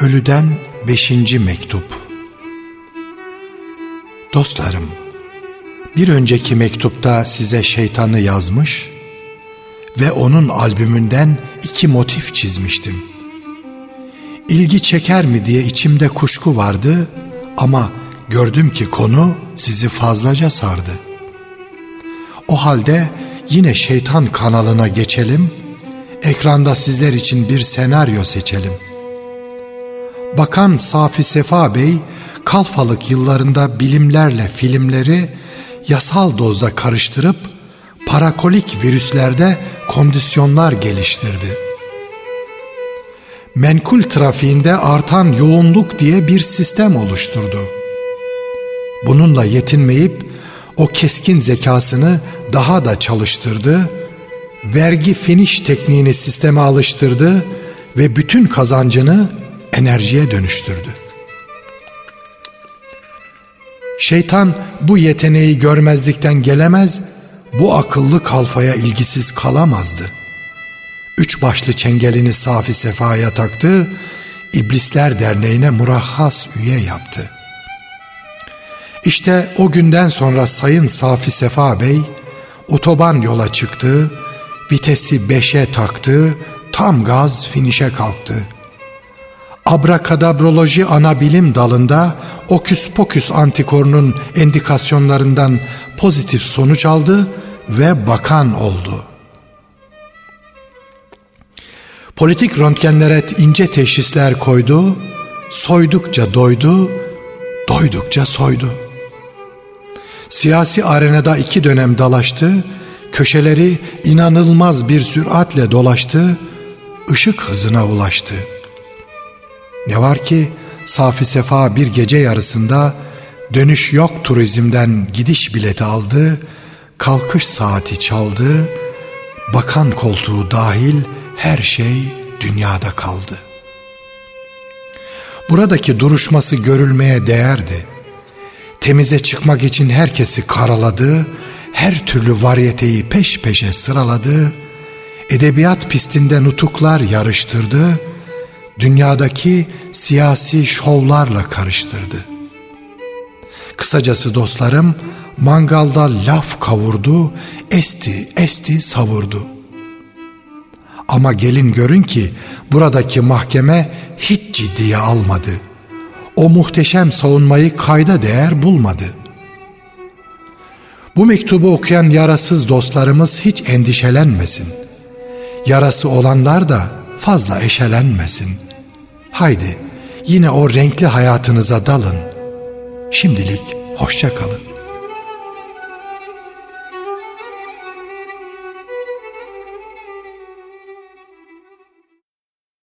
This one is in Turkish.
Ölüden beşinci mektup Dostlarım, bir önceki mektupta size şeytanı yazmış ve onun albümünden iki motif çizmiştim. İlgi çeker mi diye içimde kuşku vardı ama gördüm ki konu sizi fazlaca sardı. O halde yine şeytan kanalına geçelim, ekranda sizler için bir senaryo seçelim.'' Bakan Safi Sefa Bey, Kalfalık yıllarında bilimlerle filmleri yasal dozda karıştırıp parakolik virüslerde kondisyonlar geliştirdi. Menkul trafiğinde artan yoğunluk diye bir sistem oluşturdu. Bununla yetinmeyip o keskin zekasını daha da çalıştırdı, vergi finish tekniğini sisteme alıştırdı ve bütün kazancını enerjiye dönüştürdü. Şeytan bu yeteneği görmezlikten gelemez, bu akıllı kalfaya ilgisiz kalamazdı. Üç başlı çengelini safi sefaya taktı, İblisler Derneği'ne murahhas üye yaptı. İşte o günden sonra Sayın Safi Sefa Bey otoban yola çıktı, vitesi beşe taktı, tam gaz finişe kalktı.'' Abrakadabroloji ana bilim dalında oküs poküs antikorunun endikasyonlarından pozitif sonuç aldı ve bakan oldu. Politik röntgenlere ince teşhisler koydu, soydukça doydu, doydukça soydu. Siyasi arenada iki dönem dalaştı, köşeleri inanılmaz bir süratle dolaştı, ışık hızına ulaştı.'' Ne var ki Safi Sefa bir gece yarısında dönüş yok turizmden gidiş bileti aldı, kalkış saati çaldı, bakan koltuğu dahil her şey dünyada kaldı. Buradaki duruşması görülmeye değerdi. Temize çıkmak için herkesi karaladı, her türlü varyeteyi peş peşe sıraladı, edebiyat pistinde nutuklar yarıştırdı, dünyadaki siyasi şovlarla karıştırdı. Kısacası dostlarım mangalda laf kavurdu, esti esti savurdu. Ama gelin görün ki buradaki mahkeme hiç ciddiye almadı. O muhteşem savunmayı kayda değer bulmadı. Bu mektubu okuyan yarasız dostlarımız hiç endişelenmesin. Yarası olanlar da fazla eşelenmesin.'' Haydi yine o renkli hayatınıza dalın. Şimdilik hoşça kalın.